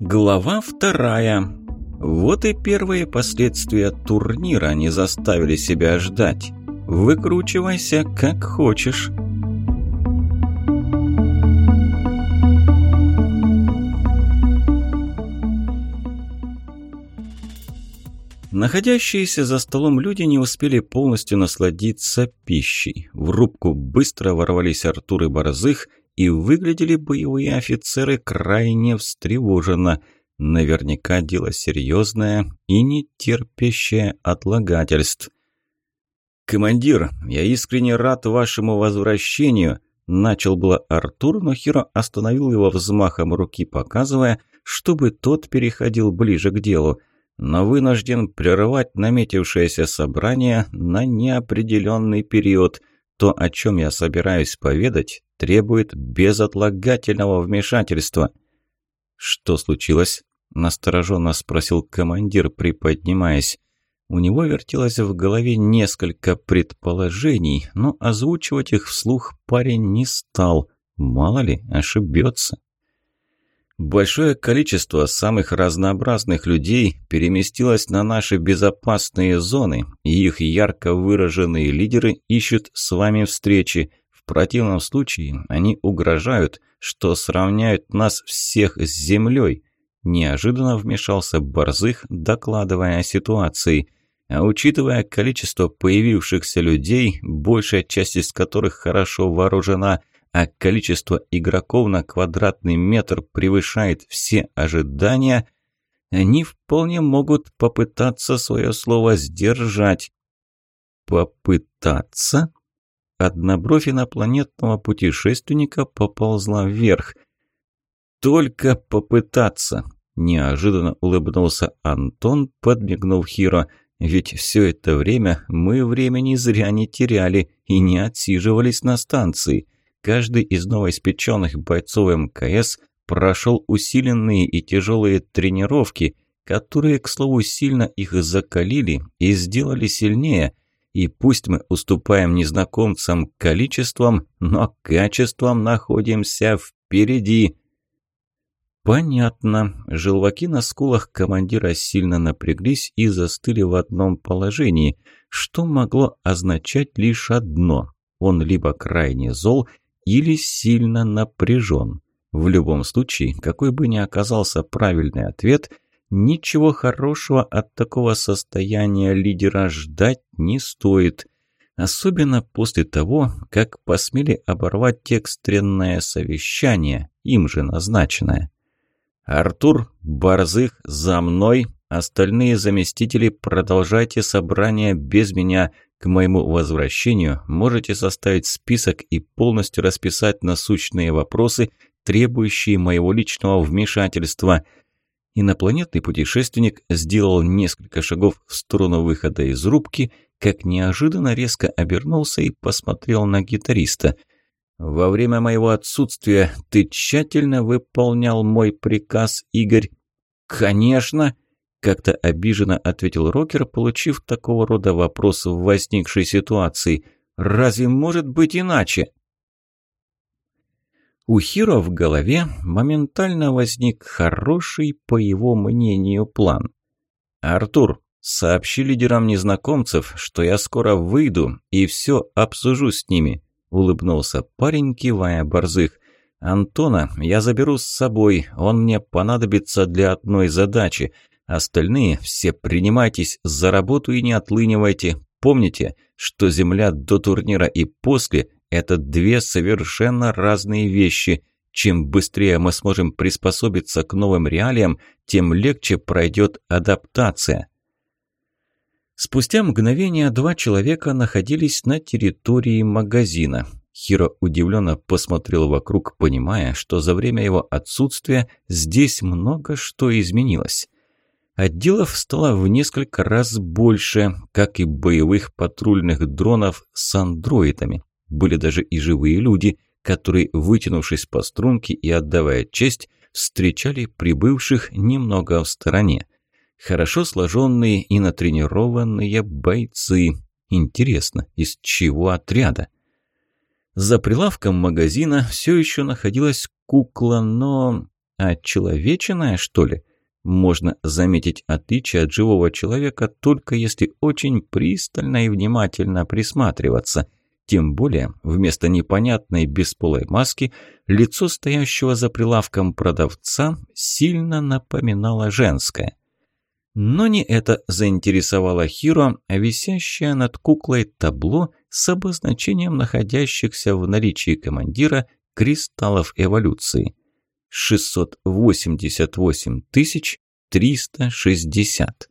Глава вторая. Вот и первые последствия турнира не заставили себя ждать. Выкручивайся как хочешь. Находящиеся за столом люди не успели полностью насладиться пищей. В рубку быстро ворвались Артур и Борзых, и выглядели боевые офицеры крайне встревоженно. Наверняка дело серьезное и не терпящее отлагательств. «Командир, я искренне рад вашему возвращению», – начал было Артур, но Хиро остановил его взмахом руки, показывая, чтобы тот переходил ближе к делу – но вынужден прервать наметившееся собрание на неопределенный период. То, о чем я собираюсь поведать, требует безотлагательного вмешательства. «Что случилось?» – настороженно спросил командир, приподнимаясь. У него вертелось в голове несколько предположений, но озвучивать их вслух парень не стал. Мало ли, ошибется. Большое количество самых разнообразных людей переместилось на наши безопасные зоны, и их ярко выраженные лидеры ищут с вами встречи. В противном случае они угрожают, что сравняют нас всех с землей. Неожиданно вмешался Борзых, докладывая о ситуации. А учитывая количество появившихся людей, большая часть из которых хорошо вооружена – а количество игроков на квадратный метр превышает все ожидания, они вполне могут попытаться свое слово сдержать. Попытаться? Одна бровь инопланетного путешественника поползла вверх. Только попытаться. Неожиданно улыбнулся Антон, подмигнув Хиро. Ведь все это время мы времени зря не теряли и не отсиживались на станции. Каждый из новоиспеченных бойцов МКС прошел усиленные и тяжелые тренировки, которые, к слову, сильно их закалили и сделали сильнее. И пусть мы уступаем незнакомцам количеством, но качеством находимся впереди. Понятно. Желваки на скулах командира сильно напряглись и застыли в одном положении, что могло означать лишь одно. Он либо крайне зол, или сильно напряжен. В любом случае, какой бы ни оказался правильный ответ, ничего хорошего от такого состояния лидера ждать не стоит. Особенно после того, как посмели оборвать экстренное совещание, им же назначенное. «Артур, Борзых, за мной!» Остальные заместители продолжайте собрание без меня. К моему возвращению можете составить список и полностью расписать насущные вопросы, требующие моего личного вмешательства. Инопланетный путешественник сделал несколько шагов в сторону выхода из рубки, как неожиданно резко обернулся и посмотрел на гитариста. «Во время моего отсутствия ты тщательно выполнял мой приказ, Игорь?» «Конечно!» Как-то обиженно ответил Рокер, получив такого рода вопрос в возникшей ситуации. «Разве может быть иначе?» У Хиро в голове моментально возник хороший, по его мнению, план. «Артур, сообщи лидерам незнакомцев, что я скоро выйду и все обсужу с ними», – улыбнулся парень, кивая борзых. «Антона я заберу с собой, он мне понадобится для одной задачи – Остальные все принимайтесь за работу и не отлынивайте. Помните, что Земля до турнира и после – это две совершенно разные вещи. Чем быстрее мы сможем приспособиться к новым реалиям, тем легче пройдет адаптация. Спустя мгновение два человека находились на территории магазина. Хиро удивленно посмотрел вокруг, понимая, что за время его отсутствия здесь много что изменилось. Отделов стало в несколько раз больше, как и боевых патрульных дронов с андроидами. Были даже и живые люди, которые, вытянувшись по струнке и отдавая честь, встречали прибывших немного в стороне. Хорошо сложенные и натренированные бойцы. Интересно, из чего отряда? За прилавком магазина все еще находилась кукла, но А человечиная, что ли? Можно заметить отличие от живого человека только если очень пристально и внимательно присматриваться. Тем более, вместо непонятной бесполой маски, лицо стоящего за прилавком продавца сильно напоминало женское. Но не это заинтересовало Хиро, а висящее над куклой табло с обозначением находящихся в наличии командира кристаллов эволюции. 688 360.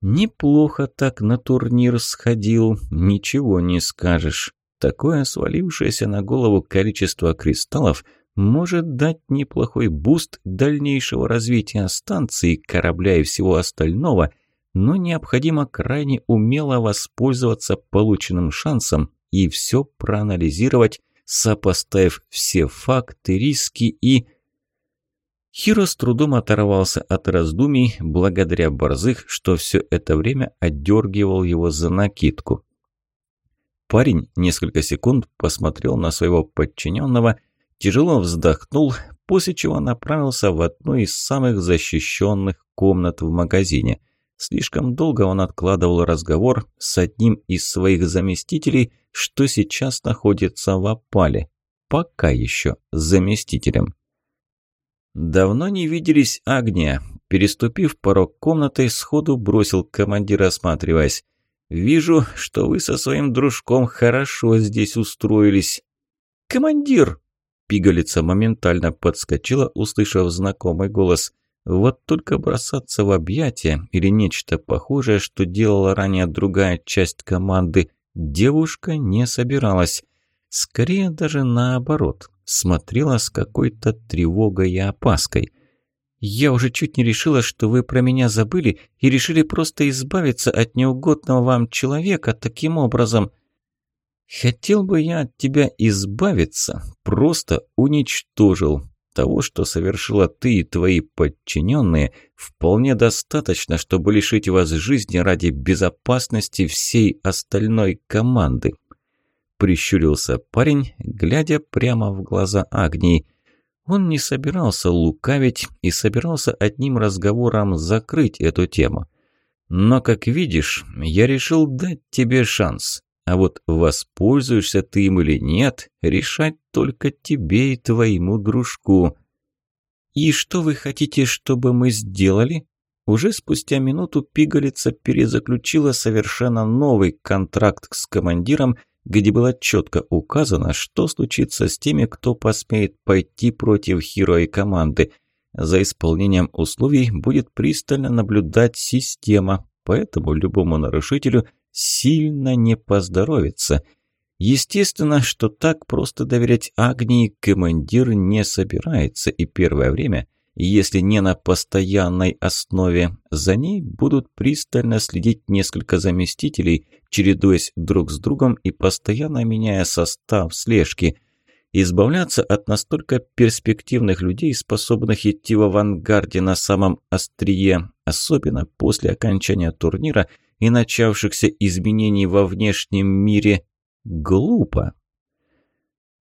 Неплохо так на турнир сходил, ничего не скажешь. Такое свалившееся на голову количество кристаллов – может дать неплохой буст дальнейшего развития станции, корабля и всего остального, но необходимо крайне умело воспользоваться полученным шансом и все проанализировать, сопоставив все факты, риски и... Хиро с трудом оторвался от раздумий, благодаря Борзых, что все это время отдергивал его за накидку. Парень несколько секунд посмотрел на своего подчиненного тяжело вздохнул, после чего направился в одну из самых защищенных комнат в магазине. Слишком долго он откладывал разговор с одним из своих заместителей, что сейчас находится в опале. Пока еще заместителем. «Давно не виделись, Агния», переступив порог комнаты, сходу бросил командир, осматриваясь. «Вижу, что вы со своим дружком хорошо здесь устроились». «Командир!» Пигалица моментально подскочила, услышав знакомый голос. Вот только бросаться в объятия или нечто похожее, что делала ранее другая часть команды, девушка не собиралась. Скорее даже наоборот, смотрела с какой-то тревогой и опаской. «Я уже чуть не решила, что вы про меня забыли и решили просто избавиться от неугодного вам человека таким образом», Хотел бы я от тебя избавиться, просто уничтожил. Того, что совершила ты и твои подчиненные, вполне достаточно, чтобы лишить вас жизни ради безопасности всей остальной команды. Прищурился парень, глядя прямо в глаза Агнии. Он не собирался лукавить и собирался одним разговором закрыть эту тему. Но, как видишь, я решил дать тебе шанс. А вот воспользуешься ты им или нет, решать только тебе и твоему дружку. «И что вы хотите, чтобы мы сделали?» Уже спустя минуту пигалица перезаключила совершенно новый контракт с командиром, где было четко указано, что случится с теми, кто посмеет пойти против Хиро и команды. За исполнением условий будет пристально наблюдать система, поэтому любому нарушителю – сильно не поздоровится. Естественно, что так просто доверять Агнии командир не собирается, и первое время, если не на постоянной основе, за ней будут пристально следить несколько заместителей, чередуясь друг с другом и постоянно меняя состав слежки – Избавляться от настолько перспективных людей, способных идти в авангарде на самом острие, особенно после окончания турнира и начавшихся изменений во внешнем мире, глупо.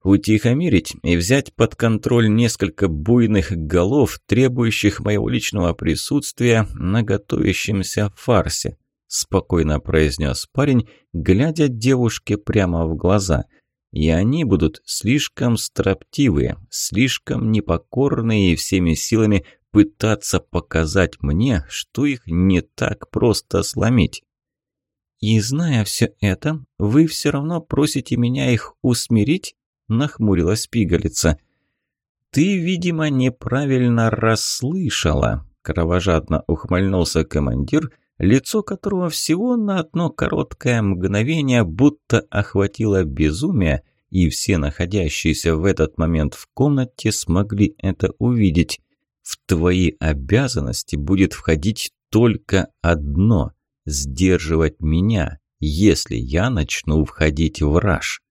Утихомирить и взять под контроль несколько буйных голов, требующих моего личного присутствия на готовящемся фарсе, спокойно произнес парень, глядя девушке прямо в глаза – и они будут слишком строптивые, слишком непокорные и всеми силами пытаться показать мне, что их не так просто сломить. «И зная все это, вы все равно просите меня их усмирить?» – нахмурилась пигалица. «Ты, видимо, неправильно расслышала», – кровожадно ухмыльнулся командир – лицо которого всего на одно короткое мгновение будто охватило безумие, и все находящиеся в этот момент в комнате смогли это увидеть. В твои обязанности будет входить только одно – сдерживать меня, если я начну входить в раж.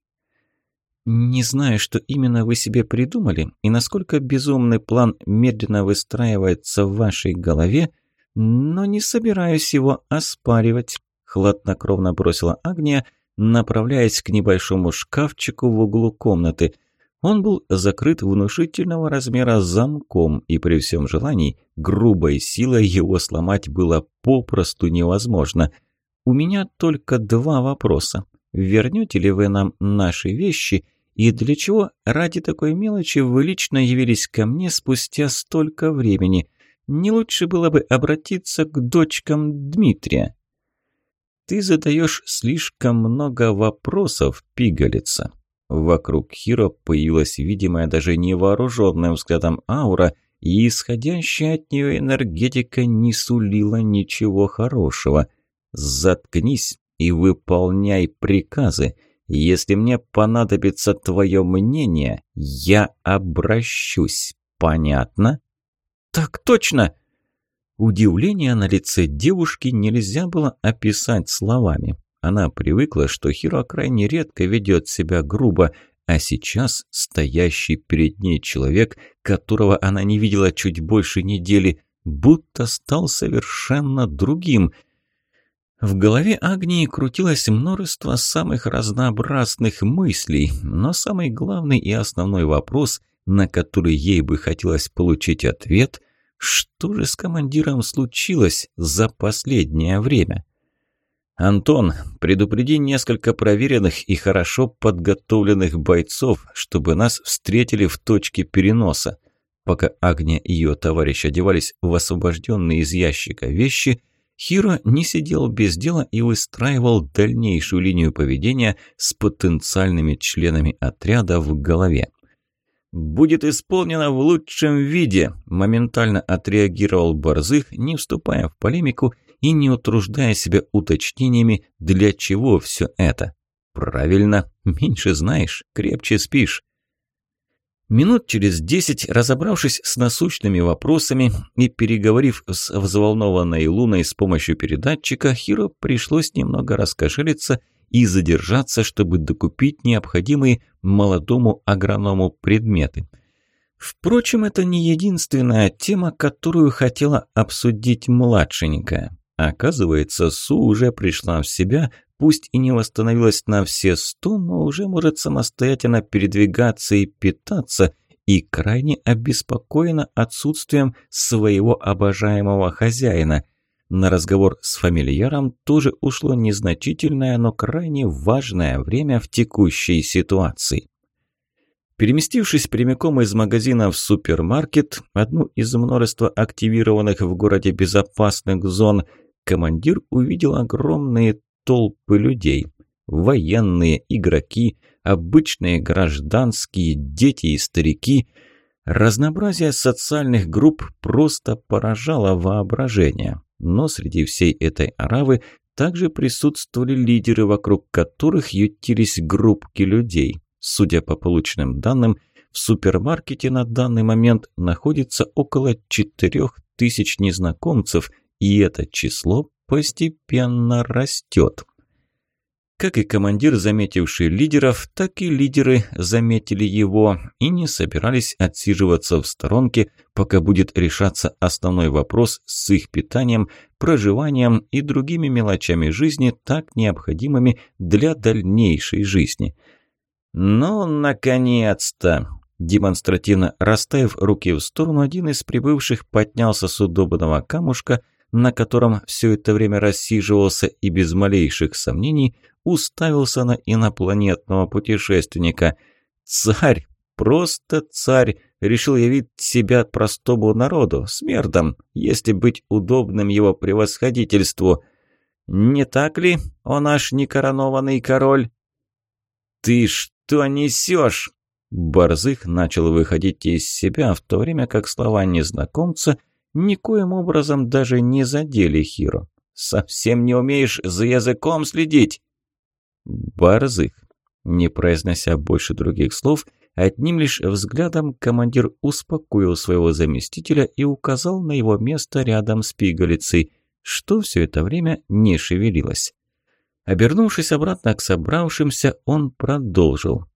Не знаю, что именно вы себе придумали и насколько безумный план медленно выстраивается в вашей голове – но не собираюсь его оспаривать», – хладнокровно бросила Агния, направляясь к небольшому шкафчику в углу комнаты. Он был закрыт внушительного размера замком, и при всем желании грубой силой его сломать было попросту невозможно. У меня только два вопроса. Вернете ли вы нам наши вещи – и для чего ради такой мелочи вы лично явились ко мне спустя столько времени? Не лучше было бы обратиться к дочкам Дмитрия? Ты задаешь слишком много вопросов, пигалица. Вокруг Хиро появилась видимая даже невооруженным взглядом аура, и исходящая от нее энергетика не сулила ничего хорошего. Заткнись и выполняй приказы. Если мне понадобится твое мнение, я обращусь. Понятно? Так точно. Удивление на лице девушки нельзя было описать словами. Она привыкла, что Хиро крайне редко ведет себя грубо, а сейчас стоящий перед ней человек, которого она не видела чуть больше недели, будто стал совершенно другим – в голове Агнии крутилось множество самых разнообразных мыслей, но самый главный и основной вопрос, на который ей бы хотелось получить ответ, что же с командиром случилось за последнее время? «Антон, предупреди несколько проверенных и хорошо подготовленных бойцов, чтобы нас встретили в точке переноса». Пока Агния и ее товарищ одевались в освобожденные из ящика вещи – Хиро не сидел без дела и выстраивал дальнейшую линию поведения с потенциальными членами отряда в голове. «Будет исполнено в лучшем виде», – моментально отреагировал Борзых, не вступая в полемику и не утруждая себя уточнениями, для чего все это. «Правильно, меньше знаешь, крепче спишь». Минут через десять, разобравшись с насущными вопросами и переговорив с взволнованной Луной с помощью передатчика, Хиро пришлось немного раскошелиться и задержаться, чтобы докупить необходимые молодому агроному предметы. Впрочем, это не единственная тема, которую хотела обсудить младшенькая. Оказывается, Су уже пришла в себя, пусть и не восстановилась на все сто, но уже может самостоятельно передвигаться и питаться, и крайне обеспокоена отсутствием своего обожаемого хозяина. На разговор с фамильяром тоже ушло незначительное, но крайне важное время в текущей ситуации. Переместившись прямиком из магазина в супермаркет, одну из множества активированных в городе безопасных зон, командир увидел огромные толпы людей. Военные, игроки, обычные гражданские, дети и старики. Разнообразие социальных групп просто поражало воображение. Но среди всей этой аравы также присутствовали лидеры, вокруг которых ютились группки людей. Судя по полученным данным, в супермаркете на данный момент находится около 4000 незнакомцев, и это число постепенно растет. Как и командир, заметивший лидеров, так и лидеры заметили его и не собирались отсиживаться в сторонке, пока будет решаться основной вопрос с их питанием, проживанием и другими мелочами жизни, так необходимыми для дальнейшей жизни. «Ну, наконец-то!» Демонстративно расставив руки в сторону, один из прибывших поднялся с удобного камушка – на котором все это время рассиживался и без малейших сомнений уставился на инопланетного путешественника. «Царь! Просто царь!» решил явить себя простому народу, смердом, если быть удобным его превосходительству. Не так ли, о наш некоронованный король? «Ты что несешь?» Борзых начал выходить из себя, в то время как слова незнакомца – никоим образом даже не задели Хиро. «Совсем не умеешь за языком следить!» «Борзых!» Не произнося больше других слов, одним лишь взглядом командир успокоил своего заместителя и указал на его место рядом с пигалицей, что все это время не шевелилось. Обернувшись обратно к собравшимся, он продолжил.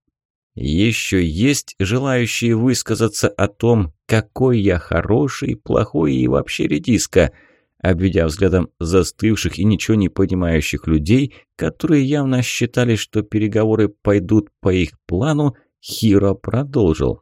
Еще есть желающие высказаться о том, какой я хороший, плохой и вообще редиска. Обведя взглядом застывших и ничего не понимающих людей, которые явно считали, что переговоры пойдут по их плану, Хиро продолжил.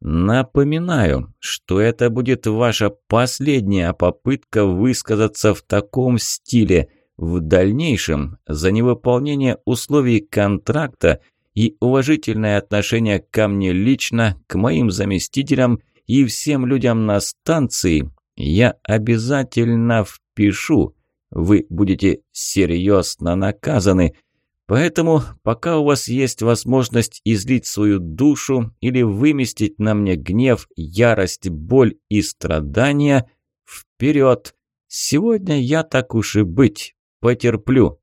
Напоминаю, что это будет ваша последняя попытка высказаться в таком стиле. В дальнейшем за невыполнение условий контракта и уважительное отношение ко мне лично, к моим заместителям и всем людям на станции я обязательно впишу. Вы будете серьезно наказаны – Поэтому, пока у вас есть возможность излить свою душу или выместить на мне гнев, ярость, боль и страдания, вперед! Сегодня я так уж и быть, потерплю.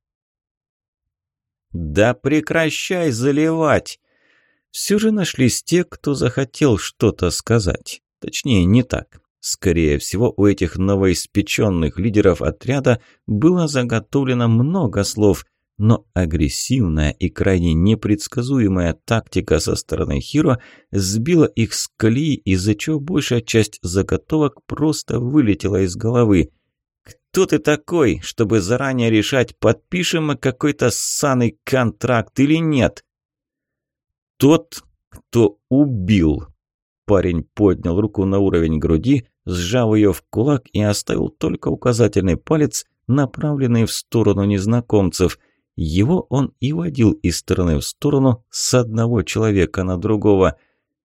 Да прекращай заливать! Все же нашлись те, кто захотел что-то сказать. Точнее, не так. Скорее всего, у этих новоиспеченных лидеров отряда было заготовлено много слов – но агрессивная и крайне непредсказуемая тактика со стороны Хиро сбила их с колеи, из-за чего большая часть заготовок просто вылетела из головы. «Кто ты такой, чтобы заранее решать, подпишем мы какой-то ссаный контракт или нет?» «Тот, кто убил». Парень поднял руку на уровень груди, сжав ее в кулак и оставил только указательный палец, направленный в сторону незнакомцев – его он и водил из стороны в сторону с одного человека на другого.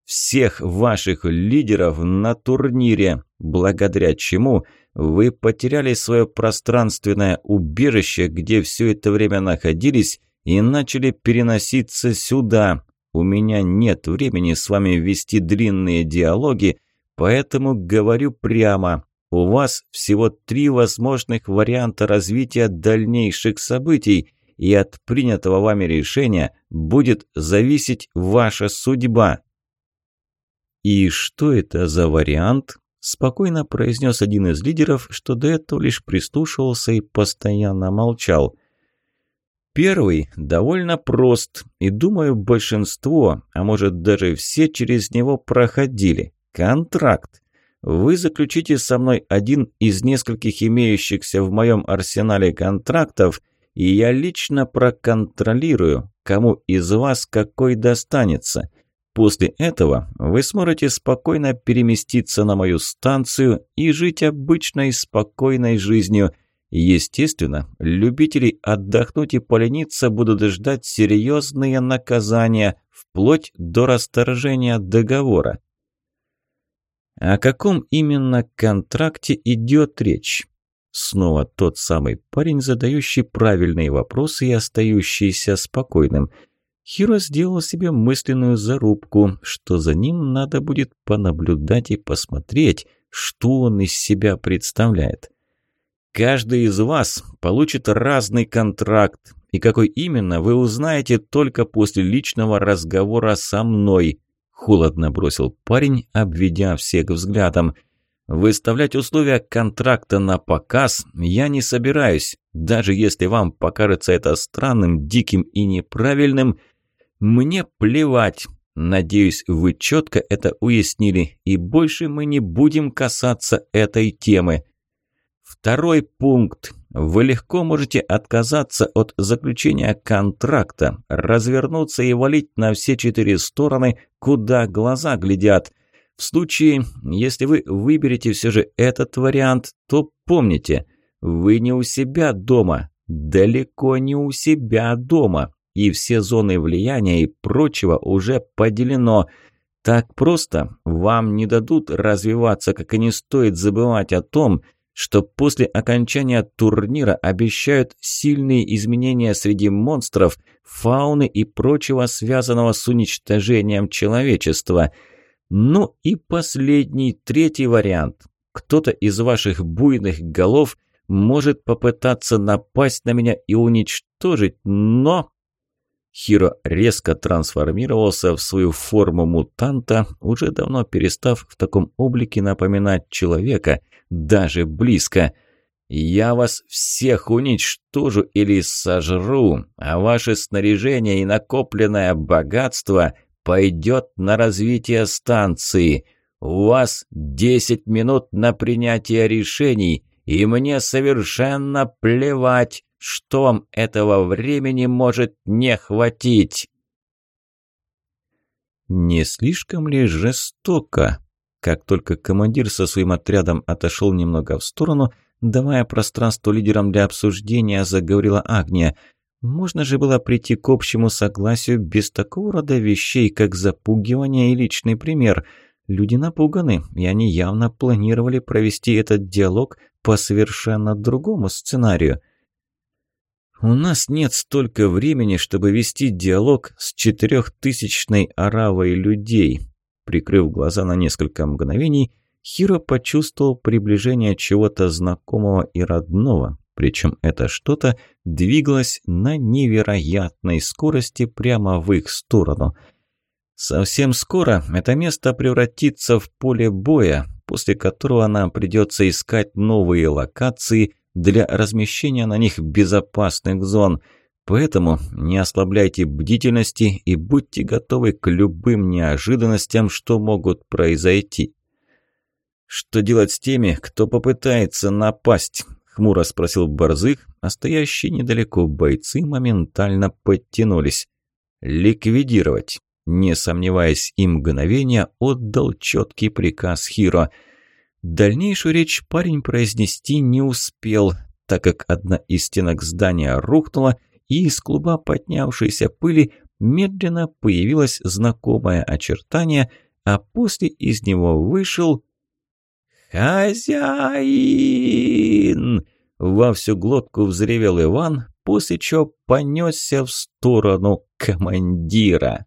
Всех ваших лидеров на турнире, благодаря чему вы потеряли свое пространственное убежище, где все это время находились, и начали переноситься сюда. У меня нет времени с вами вести длинные диалоги, поэтому говорю прямо. У вас всего три возможных варианта развития дальнейших событий – и от принятого вами решения будет зависеть ваша судьба». «И что это за вариант?» – спокойно произнес один из лидеров, что до этого лишь прислушивался и постоянно молчал. Первый довольно прост, и, думаю, большинство, а может даже все через него проходили. Контракт. Вы заключите со мной один из нескольких имеющихся в моем арсенале контрактов – и я лично проконтролирую, кому из вас какой достанется. После этого вы сможете спокойно переместиться на мою станцию и жить обычной спокойной жизнью. Естественно, любителей отдохнуть и полениться будут ждать серьезные наказания, вплоть до расторжения договора. О каком именно контракте идет речь? Снова тот самый парень, задающий правильные вопросы и остающийся спокойным. Хиро сделал себе мысленную зарубку, что за ним надо будет понаблюдать и посмотреть, что он из себя представляет. Каждый из вас получит разный контракт, и какой именно, вы узнаете только после личного разговора со мной», – холодно бросил парень, обведя всех взглядом – Выставлять условия контракта на показ я не собираюсь, даже если вам покажется это странным, диким и неправильным. Мне плевать. Надеюсь, вы четко это уяснили, и больше мы не будем касаться этой темы. Второй пункт. Вы легко можете отказаться от заключения контракта, развернуться и валить на все четыре стороны, куда глаза глядят – в случае, если вы выберете все же этот вариант, то помните, вы не у себя дома, далеко не у себя дома, и все зоны влияния и прочего уже поделено. Так просто вам не дадут развиваться, как и не стоит забывать о том, что после окончания турнира обещают сильные изменения среди монстров, фауны и прочего, связанного с уничтожением человечества – ну и последний, третий вариант. Кто-то из ваших буйных голов может попытаться напасть на меня и уничтожить, но... Хиро резко трансформировался в свою форму мутанта, уже давно перестав в таком облике напоминать человека, даже близко. «Я вас всех уничтожу или сожру, а ваше снаряжение и накопленное богатство – пойдет на развитие станции. У вас 10 минут на принятие решений, и мне совершенно плевать, что вам этого времени может не хватить. Не слишком ли жестоко? Как только командир со своим отрядом отошел немного в сторону, давая пространство лидерам для обсуждения, заговорила Агния. Можно же было прийти к общему согласию без такого рода вещей, как запугивание и личный пример. Люди напуганы, и они явно планировали провести этот диалог по совершенно другому сценарию. «У нас нет столько времени, чтобы вести диалог с четырехтысячной оравой людей», Прикрыв глаза на несколько мгновений, Хиро почувствовал приближение чего-то знакомого и родного, причем это что-то двигалось на невероятной скорости прямо в их сторону. Совсем скоро это место превратится в поле боя, после которого нам придется искать новые локации для размещения на них безопасных зон. Поэтому не ослабляйте бдительности и будьте готовы к любым неожиданностям, что могут произойти. «Что делать с теми, кто попытается напасть?» – хмуро спросил Борзых, а стоящие недалеко бойцы моментально подтянулись. «Ликвидировать!» Не сомневаясь и мгновения, отдал четкий приказ Хиро. Дальнейшую речь парень произнести не успел, так как одна из стенок здания рухнула, и из клуба поднявшейся пыли медленно появилось знакомое очертание, а после из него вышел «Хозяин!» Во всю глотку взревел Иван, после чего понесся в сторону командира.